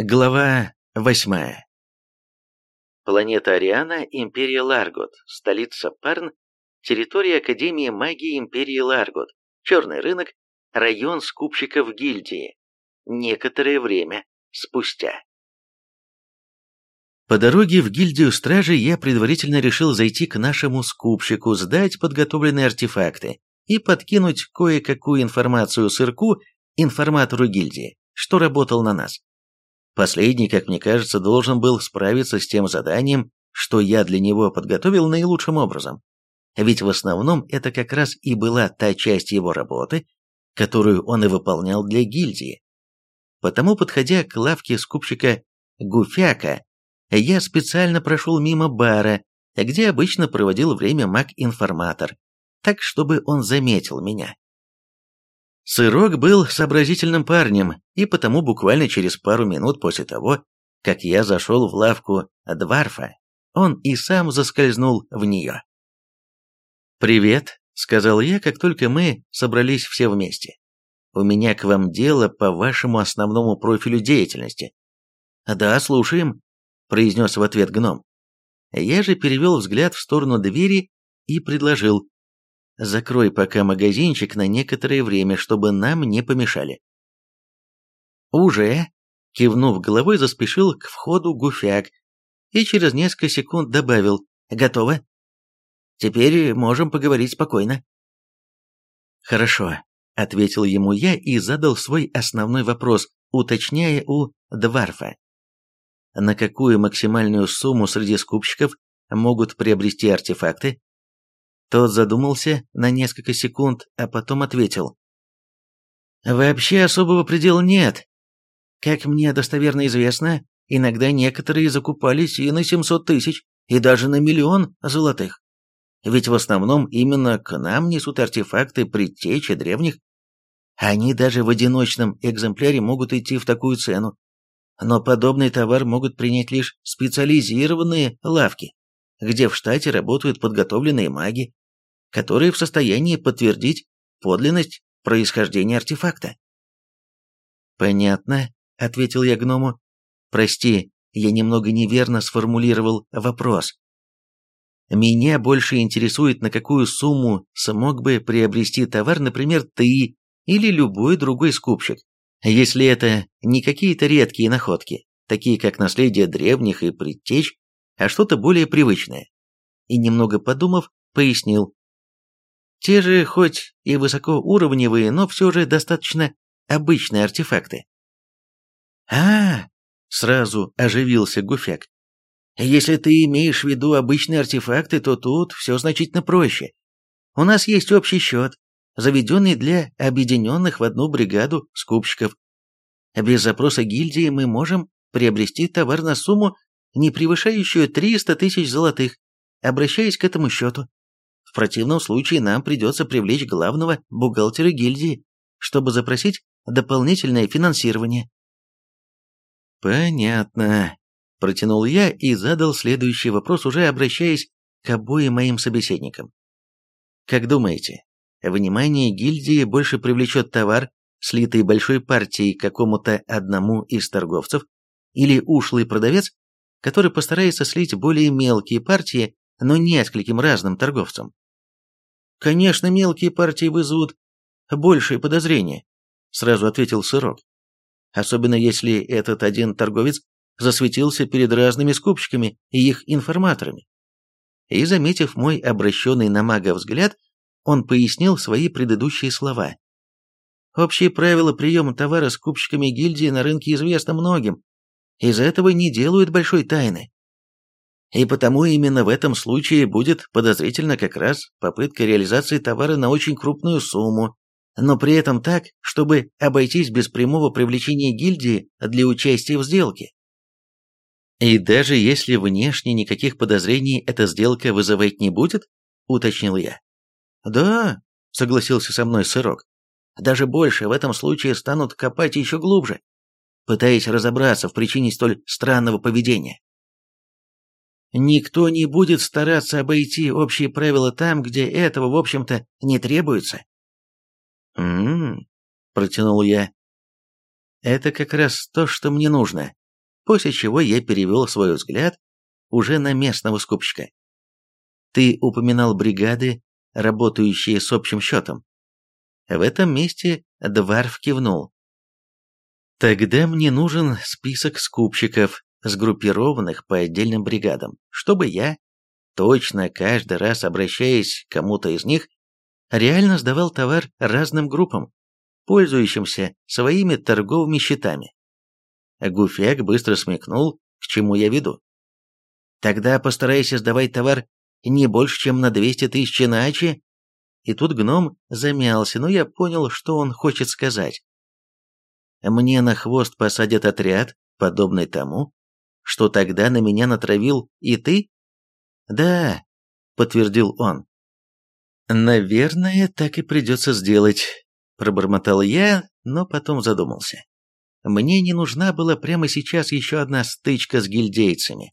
Глава восьмая. Планета Ариана, Империя Ларгот, столица Парн, территория Академии магии Империи Ларгот, черный рынок, район скупщиков гильдии. Некоторое время спустя. По дороге в гильдию стражи я предварительно решил зайти к нашему скупщику, сдать подготовленные артефакты и подкинуть кое-какую информацию сырку, информатору гильдии, что работал на нас. Последний, как мне кажется, должен был справиться с тем заданием, что я для него подготовил наилучшим образом. Ведь в основном это как раз и была та часть его работы, которую он и выполнял для гильдии. Потому, подходя к лавке скупщика Гуфяка, я специально прошел мимо бара, где обычно проводил время маг-информатор, так, чтобы он заметил меня. Сырок был сообразительным парнем, и потому буквально через пару минут после того, как я зашел в лавку Дварфа, он и сам заскользнул в нее. «Привет», — сказал я, как только мы собрались все вместе. «У меня к вам дело по вашему основному профилю деятельности». «Да, слушаем», — произнес в ответ гном. Я же перевел взгляд в сторону двери и предложил. Закрой пока магазинчик на некоторое время, чтобы нам не помешали. Уже, кивнув головой, заспешил к входу Гуфяк и через несколько секунд добавил «Готово? Теперь можем поговорить спокойно». «Хорошо», — ответил ему я и задал свой основной вопрос, уточняя у Дварфа. На какую максимальную сумму среди скупщиков могут приобрести артефакты? Тот задумался на несколько секунд, а потом ответил. «Вообще особого предела нет. Как мне достоверно известно, иногда некоторые закупались и на 700 тысяч, и даже на миллион золотых. Ведь в основном именно к нам несут артефакты предтечи древних. Они даже в одиночном экземпляре могут идти в такую цену. Но подобный товар могут принять лишь специализированные лавки, где в штате работают подготовленные маги, которые в состоянии подтвердить подлинность происхождения артефакта. «Понятно», — ответил я гному. «Прости, я немного неверно сформулировал вопрос. Меня больше интересует, на какую сумму смог бы приобрести товар, например, ты или любой другой скупщик, если это не какие-то редкие находки, такие как наследие древних и предтеч, а что-то более привычное. И немного подумав, пояснил. Те же, хоть и высокоуровневые, но все же достаточно обычные артефакты. а, сразу оживился Гуфяк. «Если ты имеешь в виду обычные артефакты, то тут все значительно проще. У нас есть общий счет, заведенный для объединенных в одну бригаду скупщиков. Без запроса гильдии мы можем приобрести товар на сумму, не превышающую 300 тысяч золотых, обращаясь к этому счету. В противном случае нам придется привлечь главного бухгалтера гильдии, чтобы запросить дополнительное финансирование. «Понятно», – протянул я и задал следующий вопрос, уже обращаясь к обоим моим собеседникам. «Как думаете, внимание гильдии больше привлечет товар, слитый большой партией какому-то одному из торговцев, или ушлый продавец, который постарается слить более мелкие партии, но нескольким разным торговцам. Конечно, мелкие партии вызовут большие подозрения, сразу ответил Сырок. Особенно если этот один торговец засветился перед разными скупщиками и их информаторами. И, заметив мой обращенный на мага взгляд, он пояснил свои предыдущие слова. Общие правила приема товара скупщиками гильдии на рынке известны многим. Из этого не делают большой тайны. И потому именно в этом случае будет подозрительно как раз попытка реализации товара на очень крупную сумму, но при этом так, чтобы обойтись без прямого привлечения гильдии для участия в сделке. «И даже если внешне никаких подозрений эта сделка вызывать не будет?» – уточнил я. «Да», – согласился со мной Сырок. «Даже больше в этом случае станут копать еще глубже, пытаясь разобраться в причине столь странного поведения. Никто не будет стараться обойти общие правила там, где этого, в общем-то, не требуется. «М-м-м», протянул я. «Это как раз то, что мне нужно. после чего я перевел свой взгляд уже на местного скупщика. Ты упоминал бригады, работающие с общим счетом. В этом месте Дварф кивнул. Тогда мне нужен список скупщиков, сгруппированных по отдельным бригадам, чтобы я, точно каждый раз обращаясь к кому-то из них, реально сдавал товар разным группам, пользующимся своими торговыми счетами. Гуфяк быстро смекнул, к чему я веду. Тогда постарайся сдавать товар не больше, чем на 200 тысяч иначе. И тут гном замялся, но я понял, что он хочет сказать. Мне на хвост посадят отряд, подобный тому, что тогда на меня натравил и ты? Да, подтвердил он. Наверное, так и придется сделать, пробормотал я, но потом задумался. Мне не нужна была прямо сейчас еще одна стычка с гильдейцами.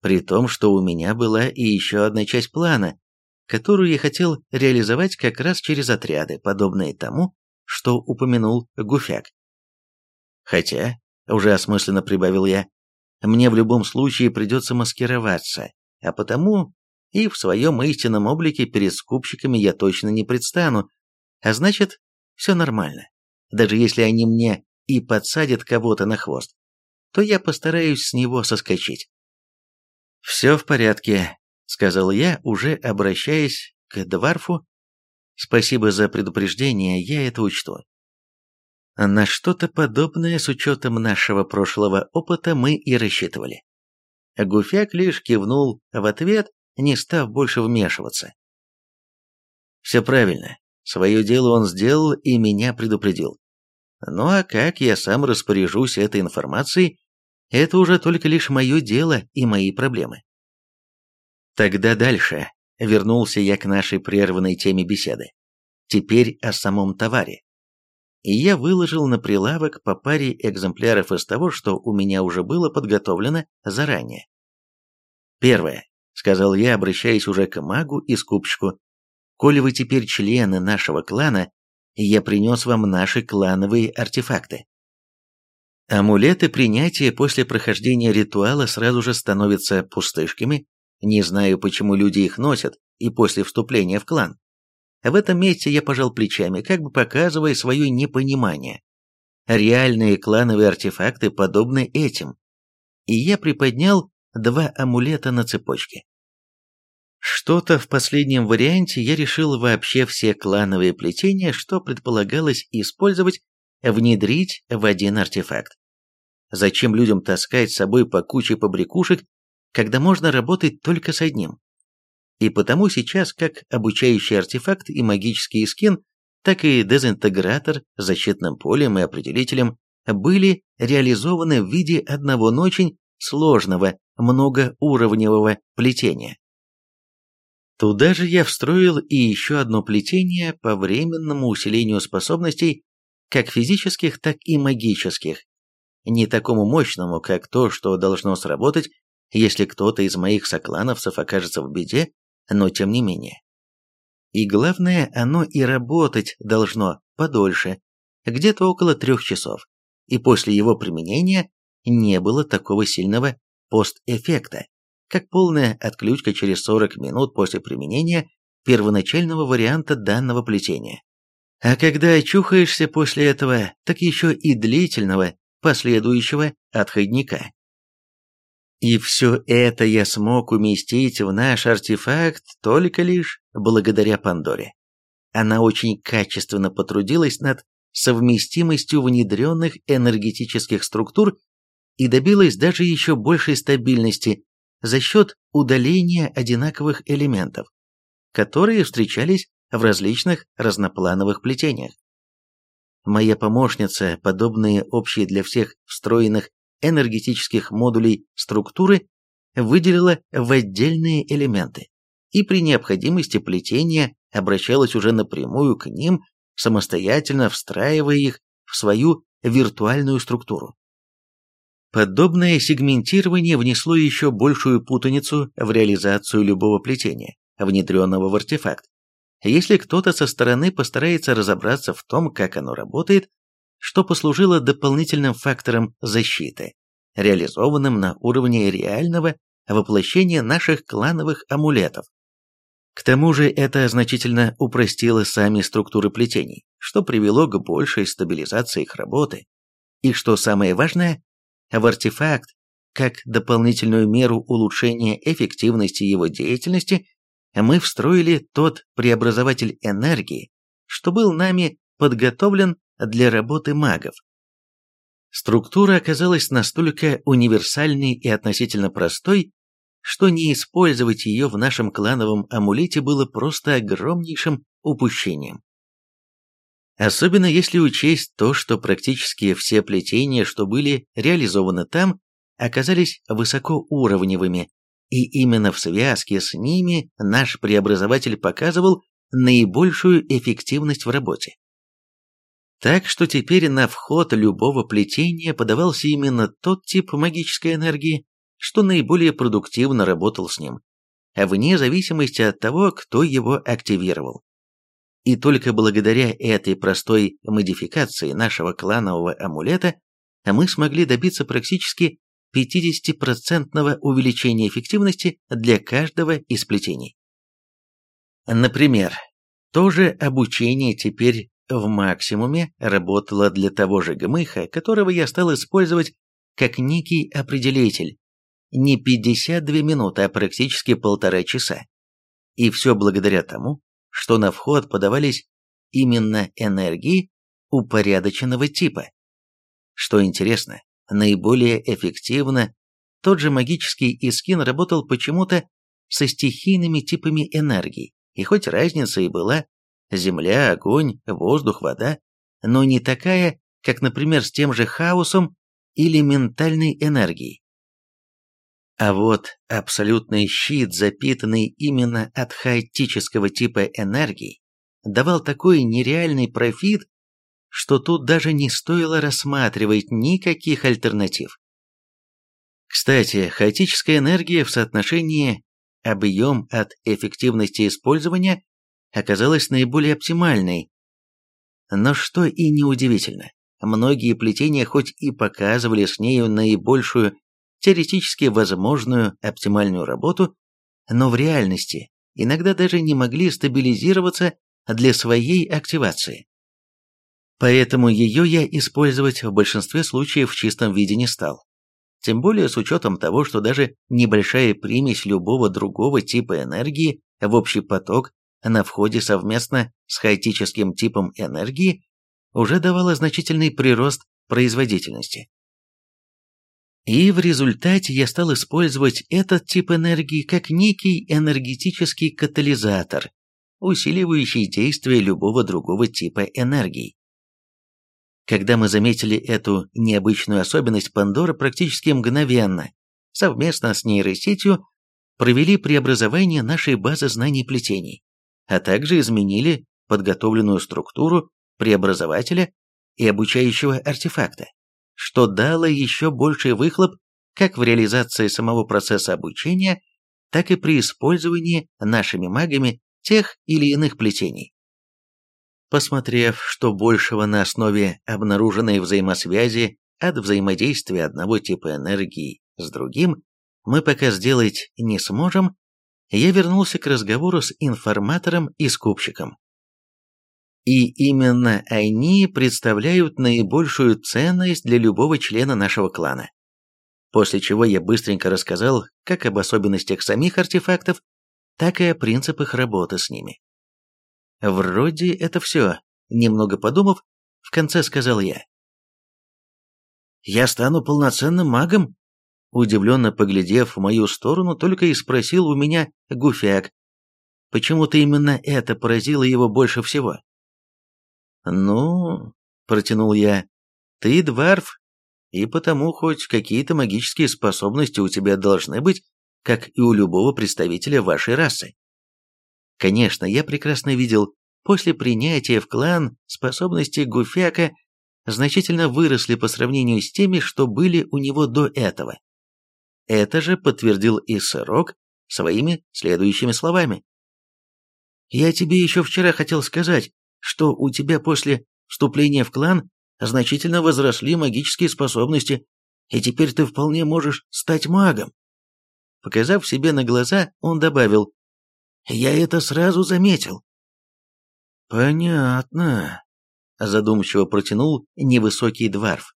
При том, что у меня была и еще одна часть плана, которую я хотел реализовать как раз через отряды, подобные тому, что упомянул Гуфяк. Хотя, уже осмысленно прибавил я, мне в любом случае придется маскироваться, а потому и в своем истинном облике перед скупщиками я точно не предстану, а значит, все нормально. Даже если они мне и подсадят кого-то на хвост, то я постараюсь с него соскочить. «Все в порядке», — сказал я, уже обращаясь к Дварфу. «Спасибо за предупреждение, я это учту». На что-то подобное с учетом нашего прошлого опыта мы и рассчитывали. Гуфяк лишь кивнул в ответ, не став больше вмешиваться. Все правильно. Свое дело он сделал и меня предупредил. Ну а как я сам распоряжусь этой информацией, это уже только лишь мое дело и мои проблемы. Тогда дальше вернулся я к нашей прерванной теме беседы. Теперь о самом товаре. И я выложил на прилавок по паре экземпляров из того, что у меня уже было подготовлено заранее. Первое, сказал я, обращаясь уже к магу и скупщику, коли вы теперь члены нашего клана, я принес вам наши клановые артефакты. Амулеты принятия после прохождения ритуала сразу же становятся пустышками, не знаю, почему люди их носят и после вступления в клан. В этом месте я пожал плечами, как бы показывая свое непонимание. Реальные клановые артефакты подобны этим. И я приподнял два амулета на цепочке. Что-то в последнем варианте я решил вообще все клановые плетения, что предполагалось использовать, внедрить в один артефакт. Зачем людям таскать с собой по куче побрякушек, когда можно работать только с одним? И потому сейчас как обучающий артефакт и магический скин, так и дезинтегратор с защитным полем и определителем были реализованы в виде одного, но очень сложного, многоуровневого плетения. Туда же я встроил и еще одно плетение по временному усилению способностей как физических, так и магических, не такому мощному, как то, что должно сработать, если кто-то из моих соклановцев окажется в беде, но тем не менее. И главное, оно и работать должно подольше, где-то около трех часов, и после его применения не было такого сильного постэффекта, как полная отключка через 40 минут после применения первоначального варианта данного плетения. А когда очухаешься после этого, так еще и длительного последующего отходника. И все это я смог уместить в наш артефакт только лишь благодаря Пандоре. Она очень качественно потрудилась над совместимостью внедренных энергетических структур и добилась даже еще большей стабильности за счет удаления одинаковых элементов, которые встречались в различных разноплановых плетениях. Моя помощница, подобные общие для всех встроенных энергетических модулей структуры, выделила в отдельные элементы и при необходимости плетения обращалась уже напрямую к ним, самостоятельно встраивая их в свою виртуальную структуру. Подобное сегментирование внесло еще большую путаницу в реализацию любого плетения, внедренного в артефакт. Если кто-то со стороны постарается разобраться в том, как оно работает, что послужило дополнительным фактором защиты, реализованным на уровне реального воплощения наших клановых амулетов. К тому же это значительно упростило сами структуры плетений, что привело к большей стабилизации их работы. И что самое важное, в артефакт, как дополнительную меру улучшения эффективности его деятельности, мы встроили тот преобразователь энергии, что был нами подготовлен для работы магов. Структура оказалась настолько универсальной и относительно простой, что не использовать ее в нашем клановом амулете было просто огромнейшим упущением. Особенно если учесть то, что практически все плетения, что были реализованы там, оказались высокоуровневыми, и именно в связке с ними наш преобразователь показывал наибольшую эффективность в работе. Так что теперь на вход любого плетения подавался именно тот тип магической энергии, что наиболее продуктивно работал с ним, вне зависимости от того, кто его активировал. И только благодаря этой простой модификации нашего кланового амулета мы смогли добиться практически 50% увеличения эффективности для каждого из плетений. Например, то же обучение теперь в максимуме работало для того же гмыха, которого я стал использовать как некий определитель. Не 52 минуты, а практически полтора часа. И все благодаря тому, что на вход подавались именно энергии упорядоченного типа. Что интересно, наиболее эффективно тот же магический искин работал почему-то со стихийными типами энергий, и хоть разница и была земля, огонь, воздух, вода, но не такая, как, например, с тем же хаосом или ментальной энергией. А вот абсолютный щит, запитанный именно от хаотического типа энергии, давал такой нереальный профит, что тут даже не стоило рассматривать никаких альтернатив. Кстати, хаотическая энергия в соотношении объем от эффективности использования оказалась наиболее оптимальной. Но что и неудивительно, многие плетения хоть и показывали с нею наибольшую теоретически возможную оптимальную работу, но в реальности иногда даже не могли стабилизироваться для своей активации. Поэтому ее я использовать в большинстве случаев в чистом виде не стал. Тем более с учетом того, что даже небольшая примесь любого другого типа энергии в общий поток на входе совместно с хаотическим типом энергии уже давала значительный прирост производительности. И в результате я стал использовать этот тип энергии как некий энергетический катализатор, усиливающий действие любого другого типа энергии. Когда мы заметили эту необычную особенность, Пандора практически мгновенно, совместно с нейросетью, провели преобразование нашей базы знаний плетений а также изменили подготовленную структуру преобразователя и обучающего артефакта, что дало еще больший выхлоп как в реализации самого процесса обучения, так и при использовании нашими магами тех или иных плетений. Посмотрев, что большего на основе обнаруженной взаимосвязи от взаимодействия одного типа энергии с другим, мы пока сделать не сможем, я вернулся к разговору с информатором и скупщиком. И именно они представляют наибольшую ценность для любого члена нашего клана. После чего я быстренько рассказал как об особенностях самих артефактов, так и о принципах работы с ними. Вроде это все. Немного подумав, в конце сказал я. «Я стану полноценным магом?» Удивленно поглядев в мою сторону, только и спросил у меня Гуфяк. Почему-то именно это поразило его больше всего. «Ну...» — протянул я. «Ты дварф, и потому хоть какие-то магические способности у тебя должны быть, как и у любого представителя вашей расы». Конечно, я прекрасно видел, после принятия в клан способности Гуфяка значительно выросли по сравнению с теми, что были у него до этого. Это же подтвердил и Сырок своими следующими словами. «Я тебе еще вчера хотел сказать, что у тебя после вступления в клан значительно возросли магические способности, и теперь ты вполне можешь стать магом. Показав себе на глаза, он добавил, «Я это сразу заметил». «Понятно», — задумчиво протянул невысокий дворф.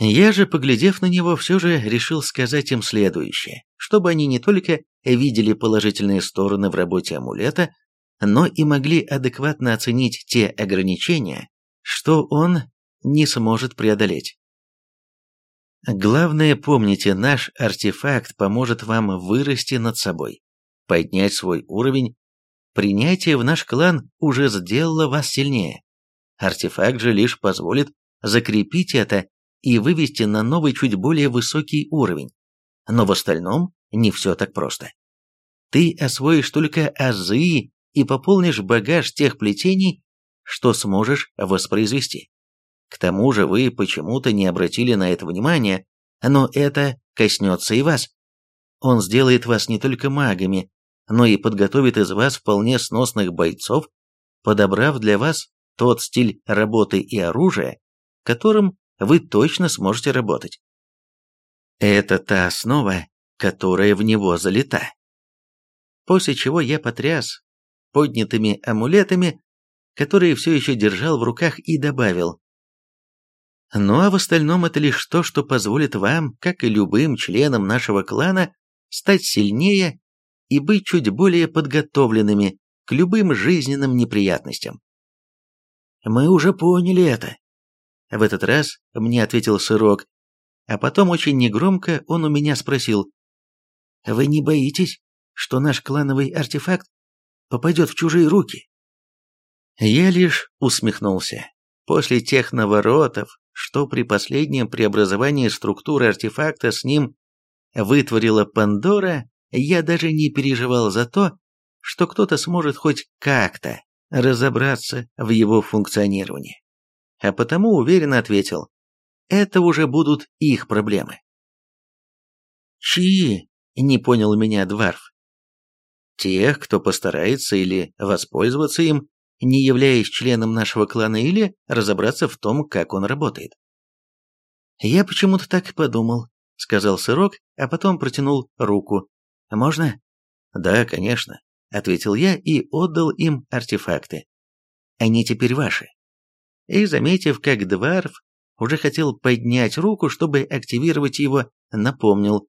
Я же, поглядев на него, все же решил сказать им следующее, чтобы они не только видели положительные стороны в работе амулета, но и могли адекватно оценить те ограничения, что он не сможет преодолеть. Главное, помните, наш артефакт поможет вам вырасти над собой, поднять свой уровень. Принятие в наш клан уже сделало вас сильнее. Артефакт же лишь позволит закрепить это и вывести на новый чуть более высокий уровень. Но в остальном не все так просто. Ты освоишь только азы и пополнишь багаж тех плетений, что сможешь воспроизвести. К тому же вы почему-то не обратили на это внимания, но это коснется и вас. Он сделает вас не только магами, но и подготовит из вас вполне сносных бойцов, подобрав для вас тот стиль работы и оружия, которым вы точно сможете работать. Это та основа, которая в него залита. После чего я потряс поднятыми амулетами, которые все еще держал в руках, и добавил. Ну а в остальном это лишь то, что позволит вам, как и любым членам нашего клана, стать сильнее и быть чуть более подготовленными к любым жизненным неприятностям. Мы уже поняли это, в этот раз мне ответил Сырок, а потом очень негромко он у меня спросил. «Вы не боитесь, что наш клановый артефакт попадет в чужие руки?» Я лишь усмехнулся. После тех наворотов, что при последнем преобразовании структуры артефакта с ним вытворила Пандора, я даже не переживал за то, что кто-то сможет хоть как-то разобраться в его функционировании а потому уверенно ответил, это уже будут их проблемы. «Чьи?» – не понял меня Дварф. «Тех, кто постарается или воспользоваться им, не являясь членом нашего клана, или разобраться в том, как он работает». «Я почему-то так и подумал», — сказал Сырок, а потом протянул руку. «Можно?» «Да, конечно», — ответил я и отдал им артефакты. «Они теперь ваши» и, заметив, как Дварф уже хотел поднять руку, чтобы активировать его, напомнил.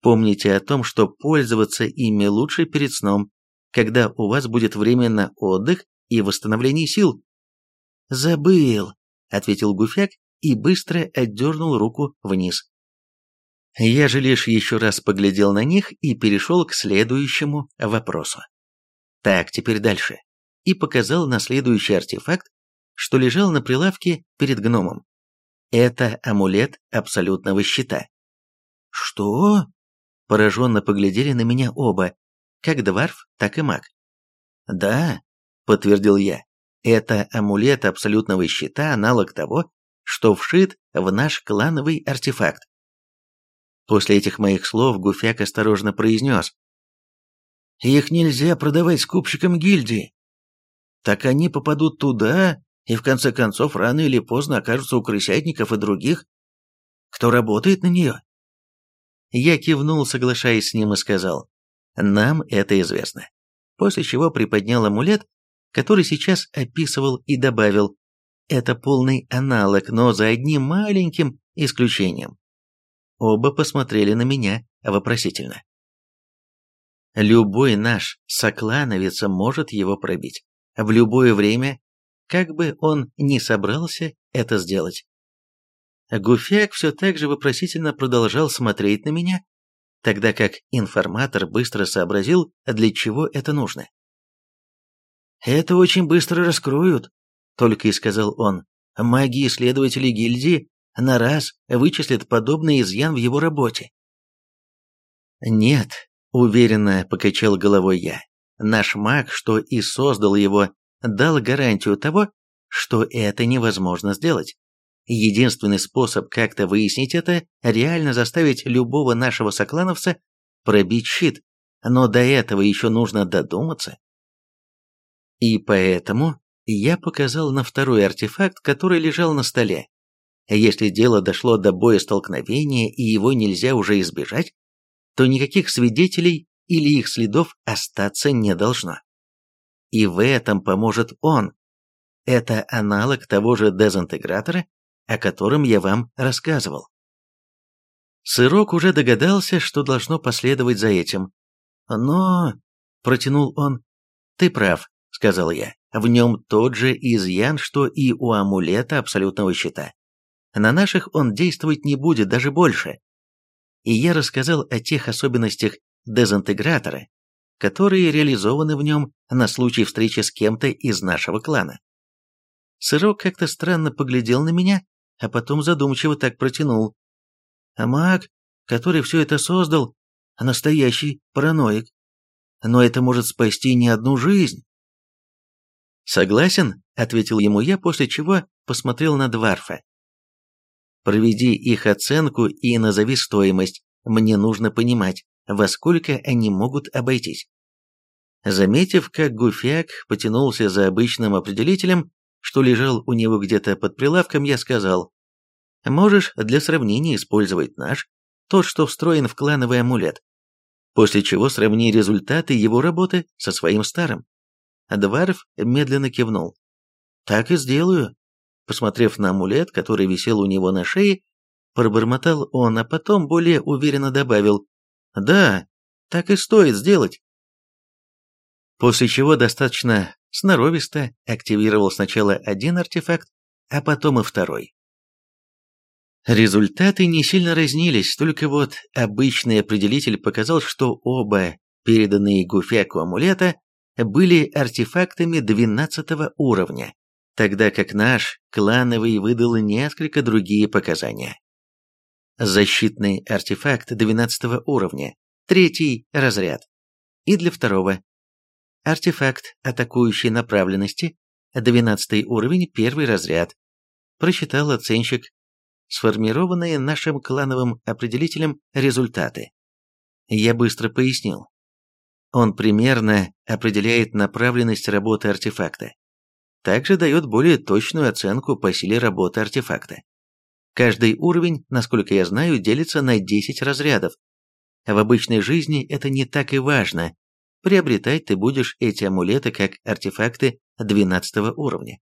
Помните о том, что пользоваться ими лучше перед сном, когда у вас будет время на отдых и восстановление сил. «Забыл», — ответил Гуфяк и быстро отдернул руку вниз. Я же лишь еще раз поглядел на них и перешел к следующему вопросу. Так, теперь дальше. И показал на следующий артефакт, что лежал на прилавке перед гномом. Это амулет абсолютного щита. «Что?» Пораженно поглядели на меня оба, как Дварф, так и маг. «Да», — подтвердил я, — «это амулет абсолютного щита, аналог того, что вшит в наш клановый артефакт». После этих моих слов Гуфяк осторожно произнес. «Их нельзя продавать скупщикам гильдии. Так они попадут туда, и в конце концов рано или поздно окажутся у крысятников и других, кто работает на нее. Я кивнул, соглашаясь с ним, и сказал, «Нам это известно». После чего приподнял амулет, который сейчас описывал и добавил, «Это полный аналог, но за одним маленьким исключением». Оба посмотрели на меня вопросительно. Любой наш соклановец может его пробить. В любое время как бы он ни собрался это сделать. Гуфяк все так же вопросительно продолжал смотреть на меня, тогда как информатор быстро сообразил, для чего это нужно. «Это очень быстро раскроют», — только и сказал он. «Маги-исследователи гильдии на раз вычислят подобный изъян в его работе». «Нет», — уверенно покачал головой я. «Наш маг, что и создал его, дал гарантию того, что это невозможно сделать. Единственный способ как-то выяснить это – реально заставить любого нашего соклановца пробить щит, но до этого еще нужно додуматься. И поэтому я показал на второй артефакт, который лежал на столе. Если дело дошло до боестолкновения и его нельзя уже избежать, то никаких свидетелей или их следов остаться не должно. И в этом поможет он. Это аналог того же дезинтегратора, о котором я вам рассказывал. Сырок уже догадался, что должно последовать за этим. «Но...» — протянул он. «Ты прав», — сказал я. «В нем тот же изъян, что и у амулета абсолютного щита. На наших он действовать не будет, даже больше». И я рассказал о тех особенностях дезинтегратора, которые реализованы в нем на случай встречи с кем-то из нашего клана. Сырок как-то странно поглядел на меня, а потом задумчиво так протянул. А маг, который все это создал, настоящий параноик. Но это может спасти не одну жизнь. «Согласен», — ответил ему я, после чего посмотрел на Дварфа. «Проведи их оценку и назови стоимость. Мне нужно понимать, во сколько они могут обойтись». Заметив, как Гуфяк потянулся за обычным определителем, что лежал у него где-то под прилавком, я сказал, «Можешь для сравнения использовать наш, тот, что встроен в клановый амулет, после чего сравни результаты его работы со своим старым». Дварф медленно кивнул. «Так и сделаю». Посмотрев на амулет, который висел у него на шее, пробормотал он, а потом более уверенно добавил, «Да, так и стоит сделать». После чего достаточно сноровисто активировал сначала один артефакт, а потом и второй. Результаты не сильно разнились, только вот обычный определитель показал, что оба переданные Гуфяку амулета были артефактами 12 уровня, тогда как наш клановый выдал несколько другие показания. Защитный артефакт 12 уровня, третий разряд. И для второго Артефакт атакующей направленности, 12 уровень, первый разряд. Прочитал оценщик сформированные нашим клановым определителем результаты. Я быстро пояснил. Он примерно определяет направленность работы артефакта. Также дает более точную оценку по силе работы артефакта. Каждый уровень, насколько я знаю, делится на 10 разрядов. В обычной жизни это не так и важно, приобретать ты будешь эти амулеты как артефакты 12 уровня.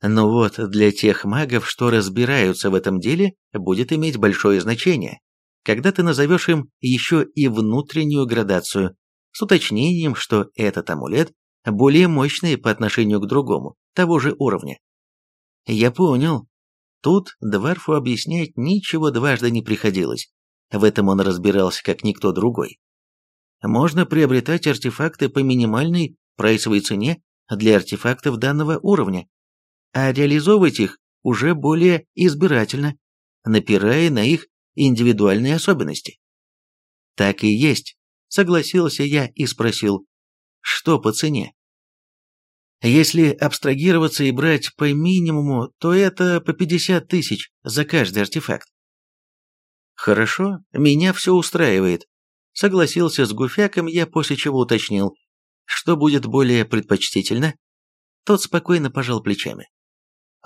Но вот для тех магов, что разбираются в этом деле, будет иметь большое значение, когда ты назовешь им еще и внутреннюю градацию, с уточнением, что этот амулет более мощный по отношению к другому, того же уровня. Я понял. Тут Дварфу объяснять ничего дважды не приходилось. В этом он разбирался как никто другой можно приобретать артефакты по минимальной прайсовой цене для артефактов данного уровня, а реализовывать их уже более избирательно, напирая на их индивидуальные особенности. Так и есть, согласился я и спросил, что по цене? Если абстрагироваться и брать по минимуму, то это по 50 тысяч за каждый артефакт. Хорошо, меня все устраивает, Согласился с Гуфяком я, после чего уточнил, что будет более предпочтительно. Тот спокойно пожал плечами.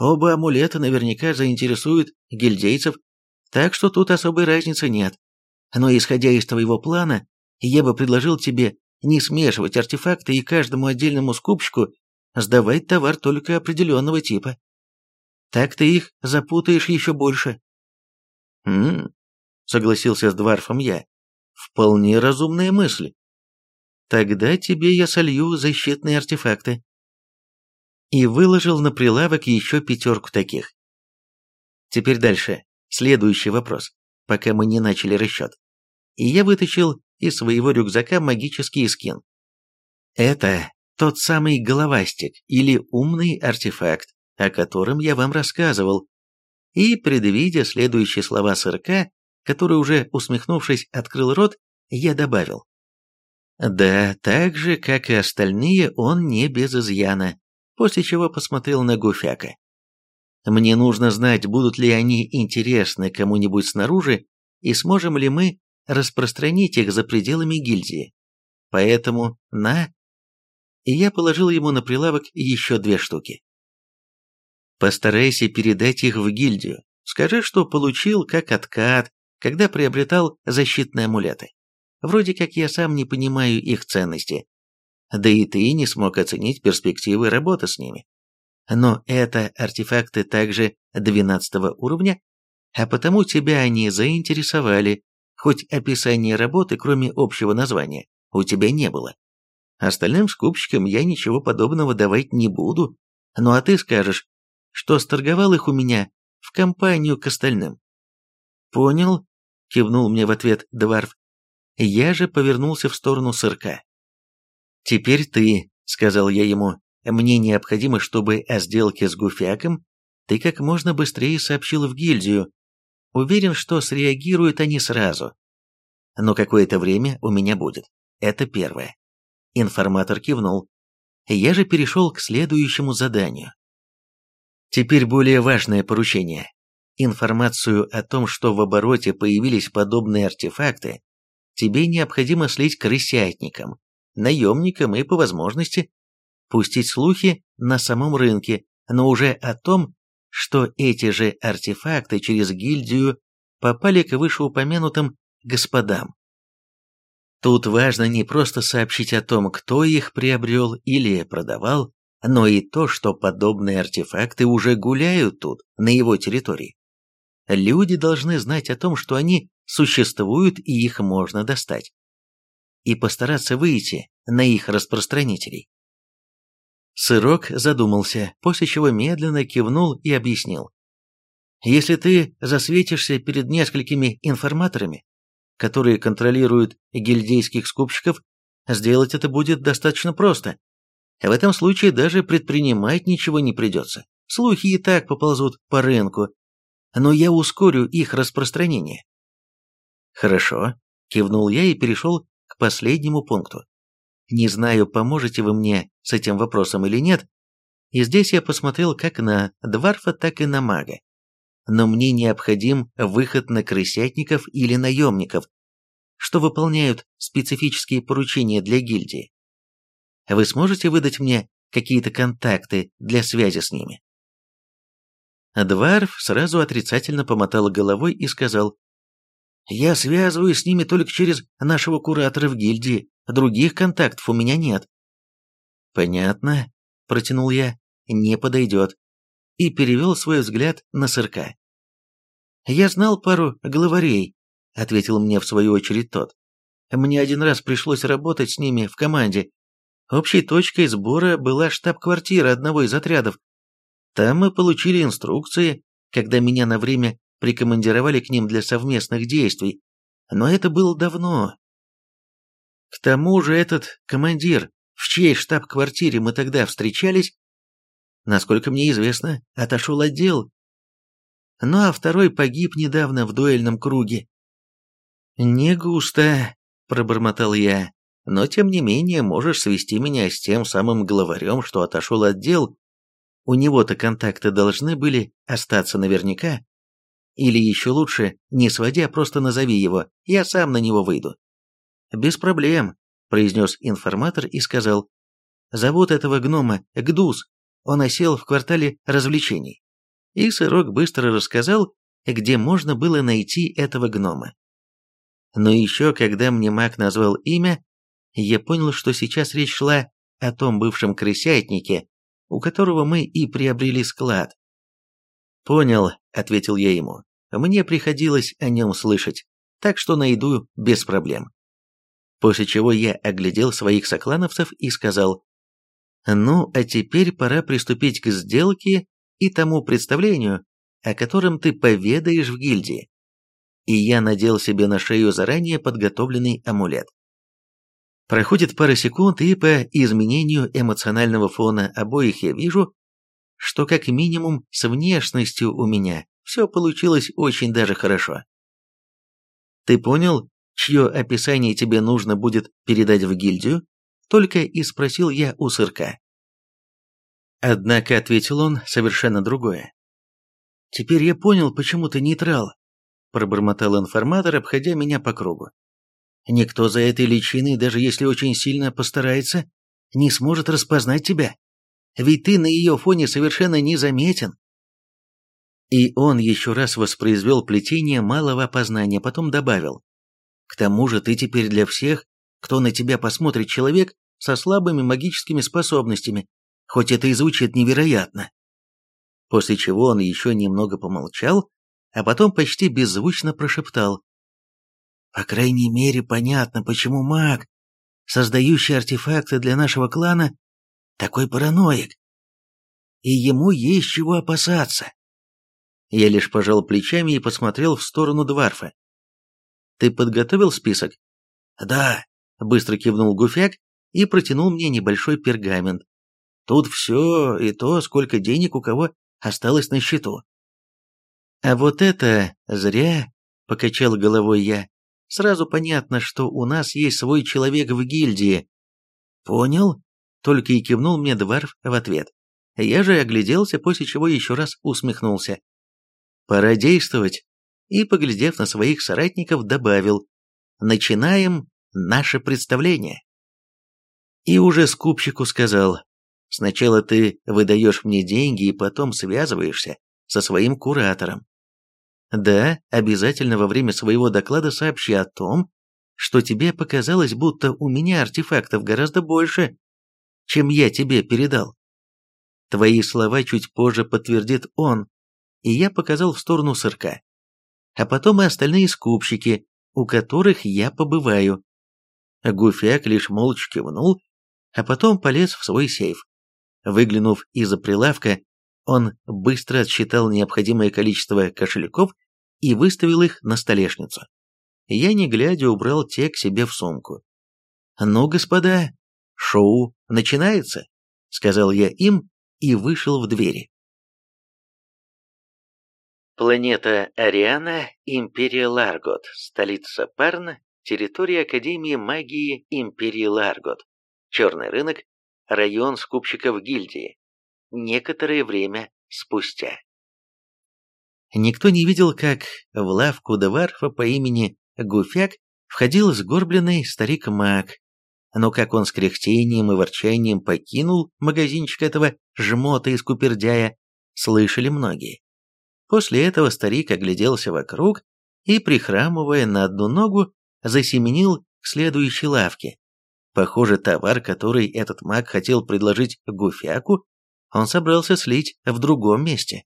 Оба амулета наверняка заинтересуют гильдейцев, так что тут особой разницы нет. Но исходя из твоего плана, я бы предложил тебе не смешивать артефакты и каждому отдельному скупщику сдавать товар только определенного типа. Так ты их запутаешь еще больше. «Хм...» — согласился с Дварфом я. Вполне разумная мысль. Тогда тебе я солью защитные артефакты. И выложил на прилавок еще пятерку таких. Теперь дальше. Следующий вопрос, пока мы не начали расчет. И я вытащил из своего рюкзака магический скин. Это тот самый головастик или умный артефакт, о котором я вам рассказывал. И, предвидя следующие слова сырка, который уже, усмехнувшись, открыл рот, я добавил. Да, так же, как и остальные, он не без изъяна, после чего посмотрел на Гуфяка. Мне нужно знать, будут ли они интересны кому-нибудь снаружи, и сможем ли мы распространить их за пределами гильдии. Поэтому на... И я положил ему на прилавок еще две штуки. Постарайся передать их в гильдию. Скажи, что получил как откат, когда приобретал защитные амулеты. Вроде как я сам не понимаю их ценности. Да и ты не смог оценить перспективы работы с ними. Но это артефакты также 12 уровня, а потому тебя они заинтересовали, хоть описания работы, кроме общего названия, у тебя не было. Остальным скупщикам я ничего подобного давать не буду, ну а ты скажешь, что сторговал их у меня в компанию к остальным. Понял, кивнул мне в ответ Дварф. Я же повернулся в сторону сырка. Теперь ты, сказал я ему, мне необходимо, чтобы о сделке с Гуфяком ты как можно быстрее сообщил в гильдию. Уверен, что среагируют они сразу. Но какое-то время у меня будет. Это первое. Информатор кивнул. Я же перешел к следующему заданию. Теперь более важное поручение. Информацию о том, что в обороте появились подобные артефакты, тебе необходимо слить крысятникам, наемникам и, по возможности, пустить слухи на самом рынке, но уже о том, что эти же артефакты через гильдию попали к вышеупомянутым господам. Тут важно не просто сообщить о том, кто их приобрел или продавал, но и то, что подобные артефакты уже гуляют тут, на его территории. Люди должны знать о том, что они существуют и их можно достать. И постараться выйти на их распространителей. Сырок задумался, после чего медленно кивнул и объяснил. Если ты засветишься перед несколькими информаторами, которые контролируют гильдейских скупщиков, сделать это будет достаточно просто. В этом случае даже предпринимать ничего не придется. Слухи и так поползут по рынку, но я ускорю их распространение. Хорошо, кивнул я и перешел к последнему пункту. Не знаю, поможете вы мне с этим вопросом или нет, и здесь я посмотрел как на Дварфа, так и на мага. Но мне необходим выход на крысятников или наемников, что выполняют специфические поручения для гильдии. Вы сможете выдать мне какие-то контакты для связи с ними?» Дварф сразу отрицательно помотал головой и сказал, «Я связываюсь с ними только через нашего куратора в гильдии, других контактов у меня нет». «Понятно», — протянул я, — «не подойдет», и перевел свой взгляд на сырка. «Я знал пару главарей», — ответил мне в свою очередь тот. «Мне один раз пришлось работать с ними в команде, Общей точкой сбора была штаб-квартира одного из отрядов. Там мы получили инструкции, когда меня на время прикомандировали к ним для совместных действий, но это было давно. К тому же этот командир, в чьей штаб-квартире мы тогда встречались, насколько мне известно, отошел отдел. Ну а второй погиб недавно в дуэльном круге. «Не густо», — пробормотал я но тем не менее можешь свести меня с тем самым главарем, что отошел от дел. У него-то контакты должны были остаться наверняка. Или еще лучше, не сводя, просто назови его, я сам на него выйду. Без проблем, произнес информатор и сказал. Зовут этого гнома Гдус, он осел в квартале развлечений. И Сырок быстро рассказал, где можно было найти этого гнома. Но еще, когда мне маг назвал имя, я понял, что сейчас речь шла о том бывшем крысятнике, у которого мы и приобрели склад. «Понял», — ответил я ему, — «мне приходилось о нем слышать, так что найду без проблем». После чего я оглядел своих соклановцев и сказал, «Ну, а теперь пора приступить к сделке и тому представлению, о котором ты поведаешь в гильдии». И я надел себе на шею заранее подготовленный амулет. Проходит пара секунд, и по изменению эмоционального фона обоих я вижу, что как минимум с внешностью у меня все получилось очень даже хорошо. Ты понял, чье описание тебе нужно будет передать в гильдию? Только и спросил я у сырка. Однако ответил он совершенно другое. «Теперь я понял, почему ты нейтрал», – пробормотал информатор, обходя меня по кругу. Никто за этой личиной, даже если очень сильно постарается, не сможет распознать тебя. Ведь ты на ее фоне совершенно незаметен, И он еще раз воспроизвел плетение малого опознания, потом добавил. К тому же ты теперь для всех, кто на тебя посмотрит человек со слабыми магическими способностями, хоть это и звучит невероятно. После чего он еще немного помолчал, а потом почти беззвучно прошептал. По крайней мере, понятно, почему маг, создающий артефакты для нашего клана, такой параноик. И ему есть чего опасаться. Я лишь пожал плечами и посмотрел в сторону Дварфа. «Ты подготовил список?» «Да», — быстро кивнул Гуфяк и протянул мне небольшой пергамент. «Тут все и то, сколько денег у кого осталось на счету». «А вот это зря», — покачал головой я. «Сразу понятно, что у нас есть свой человек в гильдии». «Понял?» — только и кивнул мне Дварф в ответ. Я же огляделся, после чего еще раз усмехнулся. Пора действовать. И, поглядев на своих соратников, добавил, начинаем наше представление. И уже скупщику сказал, сначала ты выдаешь мне деньги и потом связываешься со своим куратором. Да, обязательно во время своего доклада сообщи о том, что тебе показалось, будто у меня артефактов гораздо больше, чем я тебе передал. Твои слова чуть позже подтвердит он, и я показал в сторону сырка. А потом и остальные скупщики, у которых я побываю. Гуфяк лишь молча кивнул, а потом полез в свой сейф. Выглянув из-за прилавка, он быстро отсчитал необходимое количество кошельков и выставил их на столешницу. Я, не глядя, убрал те к себе в сумку. «Ну, господа, шоу начинается», — сказал я им и вышел в двери. Планета Ариана, Империя Ларгот, столица Парн, территория Академии магии Империи Ларгот, черный рынок, район скупщиков гильдии. Некоторое время спустя. Никто не видел, как в лавку Деварфа по имени Гуфяк входил сгорбленный старик-маг, но как он с кряхтением и ворчанием покинул магазинчик этого жмота из купердяя, слышали многие. После этого старик огляделся вокруг и, прихрамывая на одну ногу, засеменил к следующей лавке. Похоже, товар, который этот маг хотел предложить Гуфяку, он собрался слить в другом месте.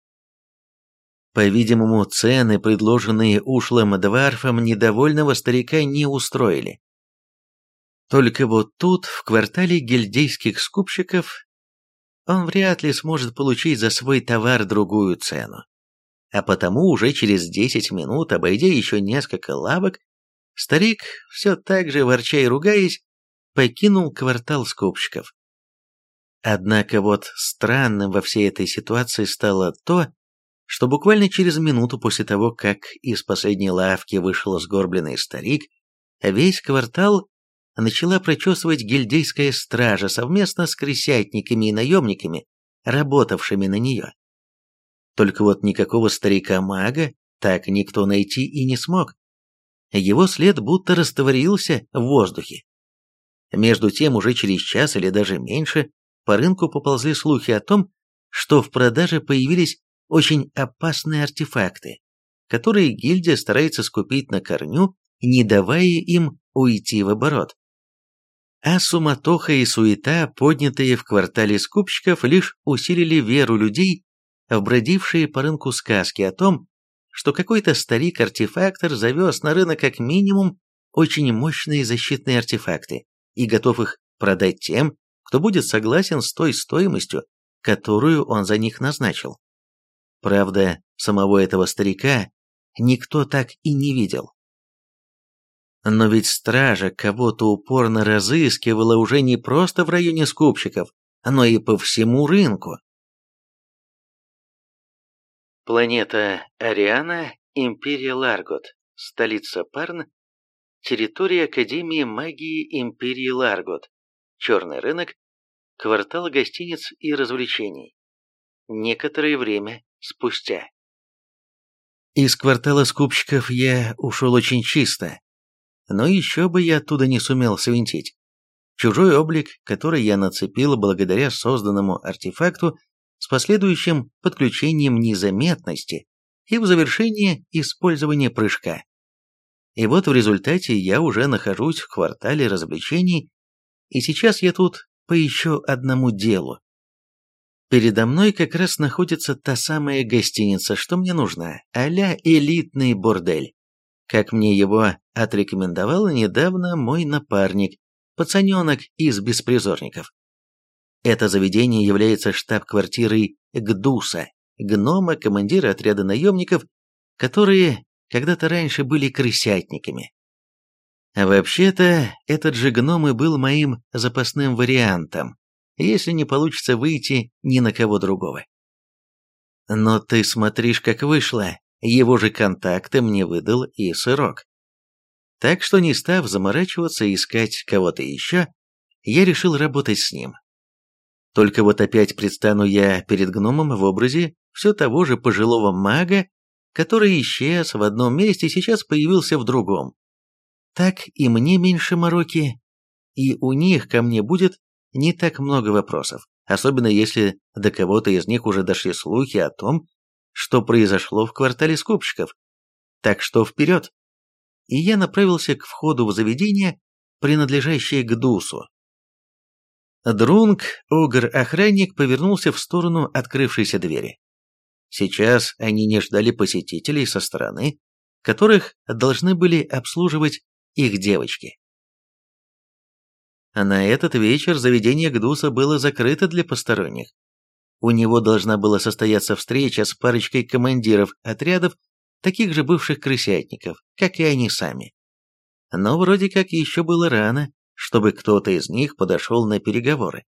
По-видимому, цены, предложенные ушлым дварфом, недовольного старика не устроили. Только вот тут, в квартале гильдейских скупщиков, он вряд ли сможет получить за свой товар другую цену а потому уже через десять минут, обойдя еще несколько лавок, старик, все так же ворча и ругаясь, покинул квартал скупщиков. Однако вот странным во всей этой ситуации стало то, что буквально через минуту после того, как из последней лавки вышел сгорбленный старик, весь квартал начала прочесывать гильдейская стража совместно с крысятниками и наемниками, работавшими на нее. Только вот никакого старика-мага так никто найти и не смог. Его след будто растворился в воздухе. Между тем, уже через час или даже меньше, по рынку поползли слухи о том, что в продаже появились очень опасные артефакты, которые гильдия старается скупить на корню, не давая им уйти в оборот. А суматоха и суета, поднятые в квартале скупщиков, лишь усилили веру людей бродившие по рынку сказки о том, что какой-то старик-артефактор завез на рынок как минимум очень мощные защитные артефакты и готов их продать тем, кто будет согласен с той стоимостью, которую он за них назначил. Правда, самого этого старика никто так и не видел. Но ведь стража кого-то упорно разыскивала уже не просто в районе скупщиков, но и по всему рынку. Планета Ариана, Империя Ларгот, столица Парн, территория Академии магии Империи Ларгот, черный рынок, квартал гостиниц и развлечений. Некоторое время спустя. Из квартала скупщиков я ушел очень чисто, но еще бы я оттуда не сумел свинтить. Чужой облик, который я нацепил благодаря созданному артефакту, с последующим подключением незаметности и в завершение использование прыжка. И вот в результате я уже нахожусь в квартале развлечений, и сейчас я тут по еще одному делу. Передо мной как раз находится та самая гостиница, что мне нужна, а-ля элитный бордель. Как мне его отрекомендовал недавно мой напарник, пацаненок из беспризорников. Это заведение является штаб-квартирой ГДУСа, гнома, командира отряда наемников, которые когда-то раньше были крысятниками. А вообще-то, этот же гном и был моим запасным вариантом, если не получится выйти ни на кого другого. Но ты смотришь, как вышло, его же контакты мне выдал и сырок. Так что не став заморачиваться и искать кого-то еще, я решил работать с ним. Только вот опять предстану я перед гномом в образе все того же пожилого мага, который исчез в одном месте и сейчас появился в другом. Так и мне меньше мороки, и у них ко мне будет не так много вопросов, особенно если до кого-то из них уже дошли слухи о том, что произошло в квартале скупщиков. Так что вперед! И я направился к входу в заведение, принадлежащее к Дусу. Друнг, огр-охранник, повернулся в сторону открывшейся двери. Сейчас они не ждали посетителей со стороны, которых должны были обслуживать их девочки. А на этот вечер заведение Гдуса было закрыто для посторонних. У него должна была состояться встреча с парочкой командиров отрядов, таких же бывших крысятников, как и они сами. Но вроде как еще было рано, чтобы кто-то из них подошел на переговоры.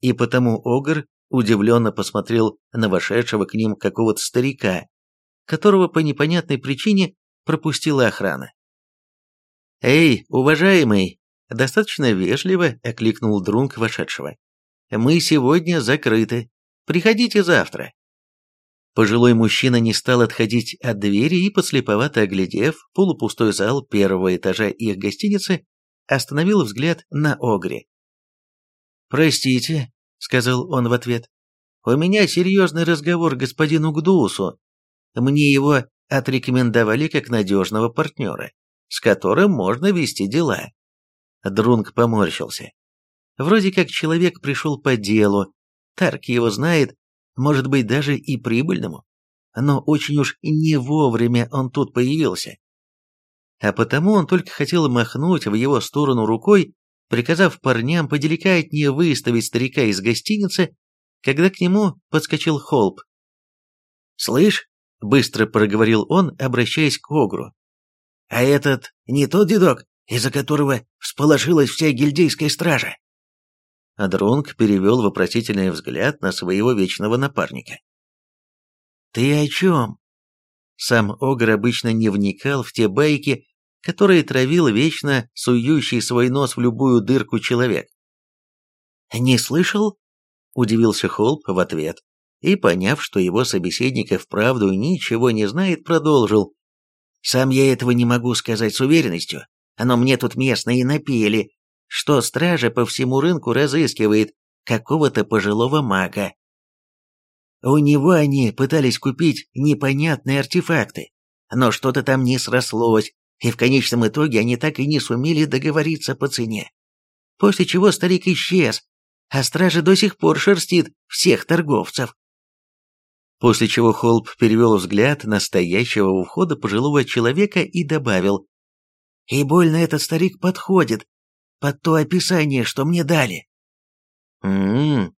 И потому Огр удивленно посмотрел на вошедшего к ним какого-то старика, которого по непонятной причине пропустила охрана. «Эй, уважаемый!» – достаточно вежливо окликнул Друнг вошедшего. «Мы сегодня закрыты. Приходите завтра». Пожилой мужчина не стал отходить от двери и, подслеповато оглядев полупустой зал первого этажа их гостиницы, остановил взгляд на Огре. «Простите», — сказал он в ответ, — «у меня серьезный разговор господину Гдусу. Мне его отрекомендовали как надежного партнера с которым можно вести дела. Друнг поморщился. Вроде как человек пришел по делу, Тарк его знает, может быть даже и прибыльному. Но очень уж не вовремя он тут появился. А потому он только хотел махнуть в его сторону рукой, приказав парням поделикатнее выставить старика из гостиницы, когда к нему подскочил Холп. «Слышь», — быстро проговорил он, обращаясь к Огру, а этот не тот дедок, из-за которого всполошилась вся гильдейская стража?» Адрунг перевел вопросительный взгляд на своего вечного напарника. «Ты о чем?» Сам Огр обычно не вникал в те байки, которые травил вечно сующий свой нос в любую дырку человек. «Не слышал?» – удивился Холп в ответ, и, поняв, что его собеседник и вправду ничего не знает, продолжил. Сам я этого не могу сказать с уверенностью, но мне тут местные напели, что стража по всему рынку разыскивает какого-то пожилого мага. У него они пытались купить непонятные артефакты, но что-то там не срослось, и в конечном итоге они так и не сумели договориться по цене. После чего старик исчез, а стража до сих пор шерстит всех торговцев. После чего Холп перевел взгляд на стоящего у входа пожилого человека и добавил, «И больно этот старик подходит под то описание, что мне дали». «М-м-м»,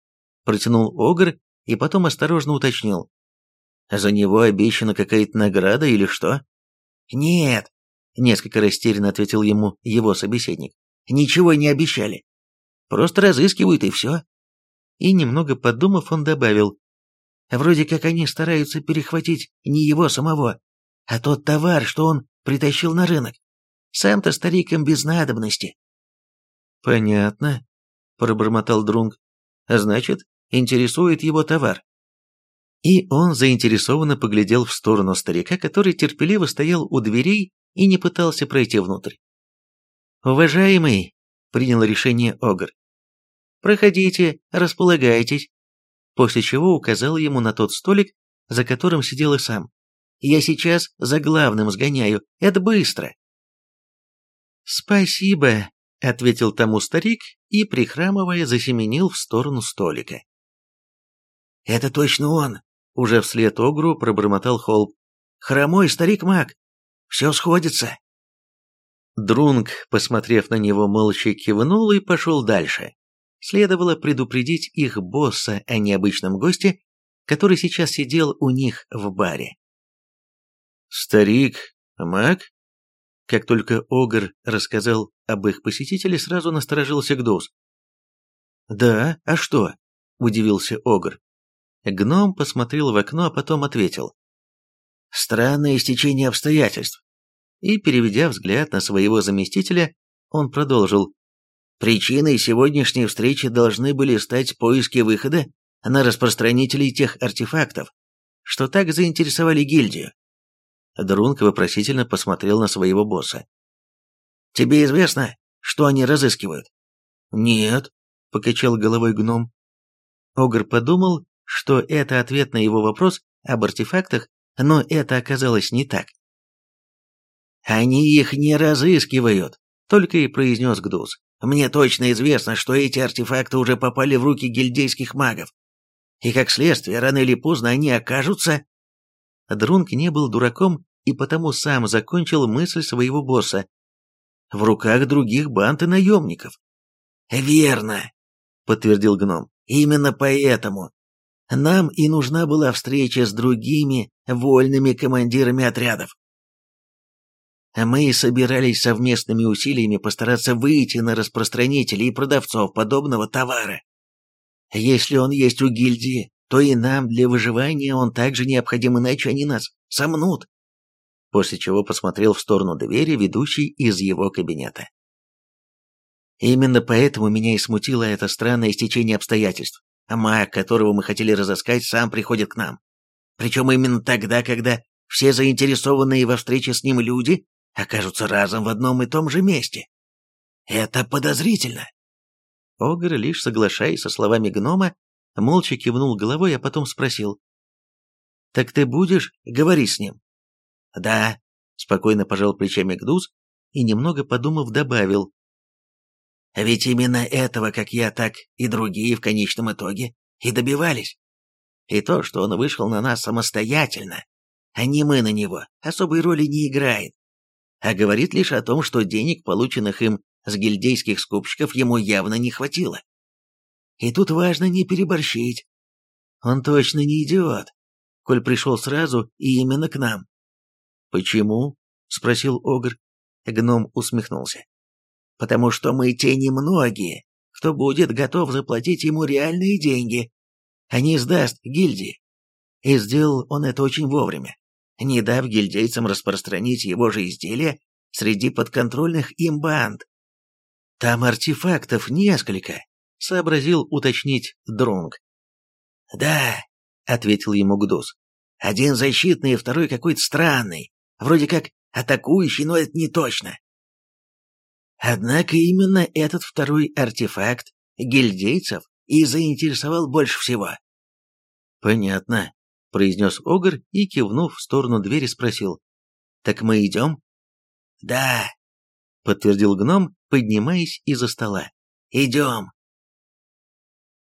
протянул Огр и потом осторожно уточнил. «За него обещана какая-то награда или что?» «Нет», — несколько растерянно ответил ему его собеседник. «Ничего не обещали. Просто разыскивают и все». И немного подумав, он добавил, Вроде как они стараются перехватить не его самого, а тот товар, что он притащил на рынок. Сам-то стариком без надобности. «Понятно», — пробормотал Друнг. «Значит, интересует его товар». И он заинтересованно поглядел в сторону старика, который терпеливо стоял у дверей и не пытался пройти внутрь. «Уважаемый», — принял решение Огр, — «проходите, располагайтесь, после чего указал ему на тот столик, за которым сидел и сам. Я сейчас за главным сгоняю. Это быстро. Спасибо, ответил тому старик и, прихрамывая, засеменил в сторону столика. Это точно он, уже вслед Огру пробормотал Холп. Хромой старик-маг. Все сходится. Друнг, посмотрев на него, молча кивнул и пошел дальше. Следовало предупредить их босса о необычном госте, который сейчас сидел у них в баре. «Старик, маг?» Как только Огр рассказал об их посетителе, сразу насторожился Гдус. «Да, а что?» – удивился Огр. Гном посмотрел в окно, а потом ответил. «Странное стечение обстоятельств». И, переведя взгляд на своего заместителя, он продолжил. «Причиной сегодняшней встречи должны были стать поиски выхода на распространителей тех артефактов, что так заинтересовали гильдию. Друнг вопросительно посмотрел на своего босса. «Тебе известно, что они разыскивают?» «Нет», — покачал головой гном. Огр подумал, что это ответ на его вопрос об артефактах, но это оказалось не так. «Они их не разыскивают», — только и произнес Гдус. «Мне точно известно, что эти артефакты уже попали в руки гильдейских магов. И как следствие, рано или поздно они окажутся...» Друнг не был дураком и потому сам закончил мысль своего босса. «В руках других банд и наемников». «Верно», — подтвердил гном. «Именно поэтому нам и нужна была встреча с другими вольными командирами отрядов. Мы собирались совместными усилиями постараться выйти на распространителей и продавцов подобного товара. Если он есть у гильдии, то и нам для выживания он также необходим, иначе они нас сомнут. После чего посмотрел в сторону двери, ведущей из его кабинета. Именно поэтому меня и смутило это странное стечение обстоятельств. Маг, которого мы хотели разыскать, сам приходит к нам. Причем именно тогда, когда все заинтересованные во встрече с ним люди окажутся разом в одном и том же месте. Это подозрительно. Огр, лишь соглашаясь со словами гнома, молча кивнул головой, а потом спросил. «Так ты будешь говорить с ним?» «Да», — спокойно пожал плечами Гдуз и, немного подумав, добавил. Ведь именно этого, как я, так и другие в конечном итоге и добивались. И то, что он вышел на нас самостоятельно, а не мы на него, особой роли не играет, а говорит лишь о том, что денег, полученных им с гильдейских скупщиков, ему явно не хватило. И тут важно не переборщить. Он точно не идиот, коль пришел сразу и именно к нам. «Почему?» — спросил Огр. Гном усмехнулся потому что мы те немногие, кто будет готов заплатить ему реальные деньги, а не сдаст гильдии. И сделал он это очень вовремя, не дав гильдейцам распространить его же изделия среди подконтрольных им банд. Там артефактов несколько, сообразил уточнить Друнг. Да, ответил ему Гдус. Один защитный, второй какой-то странный, вроде как атакующий, но это не точно. Однако именно этот второй артефакт гильдейцев и заинтересовал больше всего. «Понятно», — произнес Огр и, кивнув в сторону двери, спросил. «Так мы идем?» «Да», — подтвердил гном, поднимаясь из-за стола. «Идем».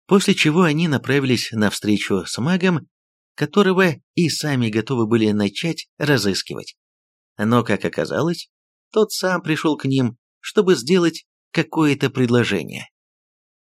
После чего они направились навстречу с магом, которого и сами готовы были начать разыскивать. Но, как оказалось, тот сам пришел к ним чтобы сделать какое-то предложение.